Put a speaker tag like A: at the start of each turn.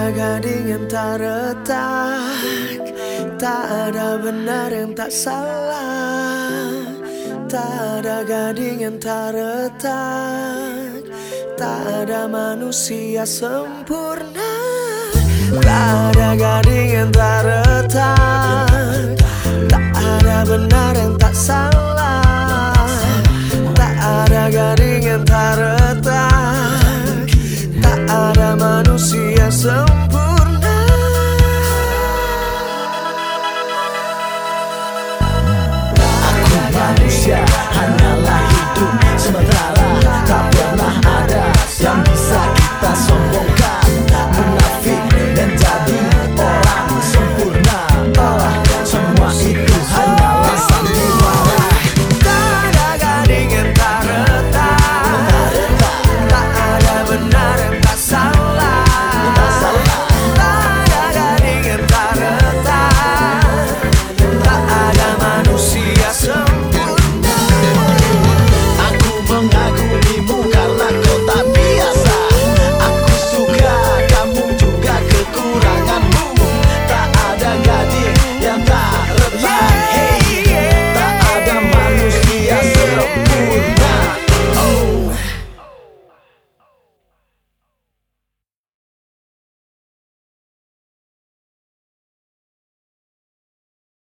A: ada gading yang tak retak. Tak ada benar yang tak salah. Tak ada gading yang tak retak. Tak ada manusia sempurna. Tak ada gading yang tak Yeah.